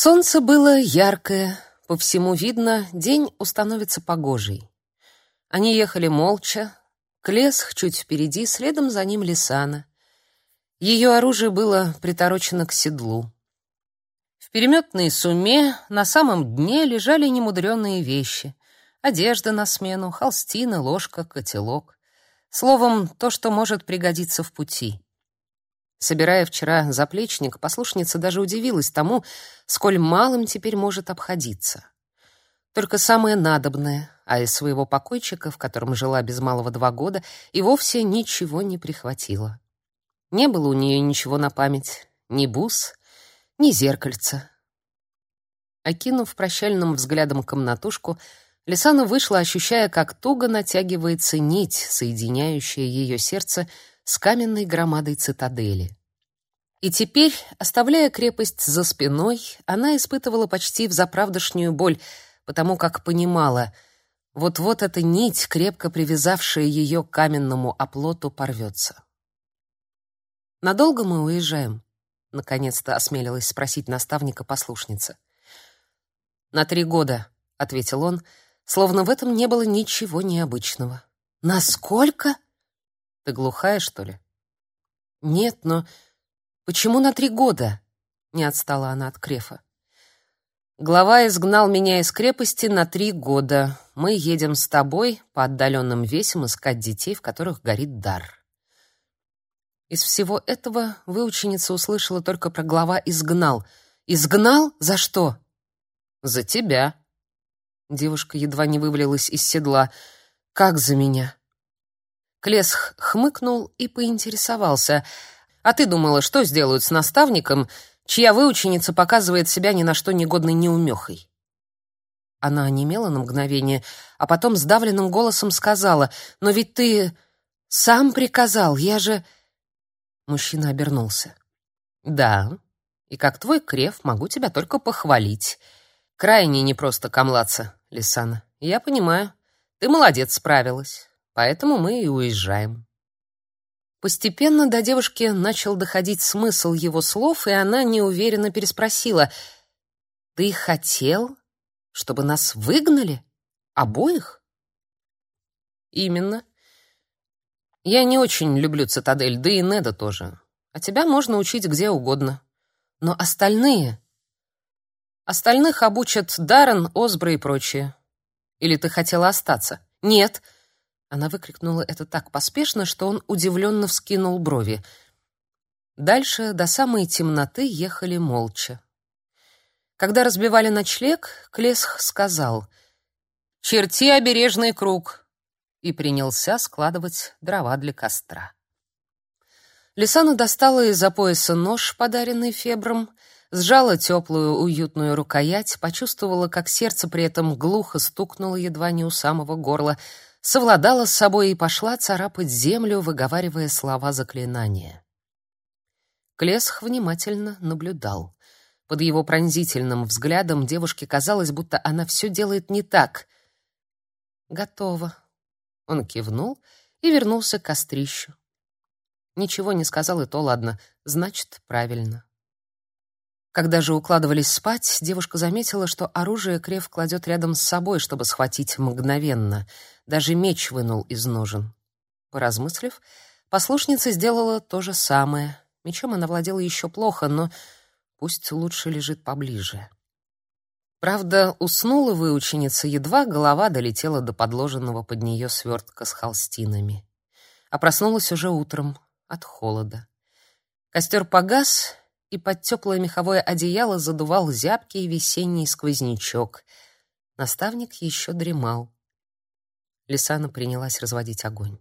Солнце было яркое, по всему видно, день установится погожий. Они ехали молча, Клесх чуть впереди, следом за ним Лисана. Ее оружие было приторочено к седлу. В переметной суме на самом дне лежали немудреные вещи. Одежда на смену, холстина, ложка, котелок. Словом, то, что может пригодиться в пути. Собирая вчера заплечник, послушница даже удивилась тому, сколь малым теперь может обходиться. Только самое надобное, а из своего покойчика, в котором жила без малого два года, и вовсе ничего не прихватила. Не было у нее ничего на память, ни бус, ни зеркальца. Окинув прощальным взглядом комнатушку, Лисана вышла, ощущая, как туго натягивается нить, соединяющая ее сердце с каменной громадой цитадели. И теперь, оставляя крепость за спиной, она испытывала почти взаправдошнюю боль, потому как понимала, вот-вот эта нить, крепко привязавшая ее к каменному оплоту, порвется. «Надолго мы уезжаем?» — наконец-то осмелилась спросить наставника послушница. «На три года», — ответил он, словно в этом не было ничего необычного. «Насколько?» Ты глухая, что ли? Нет, но почему на три года? Не отстала она от Крефа. Глава изгнал меня из крепости на три года. Мы едем с тобой по отдаленным весям искать детей, в которых горит дар. Из всего этого выученица услышала только про глава изгнал. Изгнал? За что? За тебя. Девушка едва не вывалилась из седла. Как за меня? Клесх хмыкнул и поинтересовался: "А ты думала, что сделают с наставником, чья выученица показывает себя ни на что негодной неумехой?" Она онемела на мгновение, а потом сдавленным голосом сказала: "Но ведь ты сам приказал, я же..." Мужчина обернулся. "Да, и как твой крев могу тебя только похвалить. Крайне непросто камлаться, Лисана. Я понимаю. Ты молодец, справилась. Поэтому мы и уезжаем. Постепенно до девушки начал доходить смысл его слов, и она неуверенно переспросила: "Ты хотел, чтобы нас выгнали обоих?" "Именно. Я не очень люблю цитадель, да и Неда тоже. А тебя можно учить где угодно. Но остальные Остальных обучат Даррен, Озбра и прочие. Или ты хотела остаться? Нет. Она выкрикнула это так поспешно, что он удивленно вскинул брови. Дальше до самой темноты ехали молча. Когда разбивали ночлег, Клесх сказал: "Черти обережный круг", и принялся складывать дрова для костра. Лисана достала из-за пояса нож, подаренный Фебром, сжала теплую, уютную рукоять, почувствовала, как сердце при этом глухо стукнуло едва не у самого горла, совладала с собой и пошла царапать землю, выговаривая слова заклинания. Клесх внимательно наблюдал. Под его пронзительным взглядом девушке казалось, будто она все делает не так. «Готово». Он кивнул и вернулся к кострищу. Ничего не сказал, и то ладно, значит, правильно. Когда же укладывались спать, девушка заметила, что оружие Крев кладет рядом с собой, чтобы схватить мгновенно. Даже меч вынул из ножен. Поразмыслив, послушница сделала то же самое. Мечом она владела еще плохо, но пусть лучше лежит поближе. Правда, уснула выученица едва голова долетела до подложенного под нее свертка с холстинами. А проснулась уже утром от холода. Костер погас, и под теплое меховое одеяло задувал зябкий весенний сквознячок. Наставник еще дремал. Лисана принялась разводить огонь.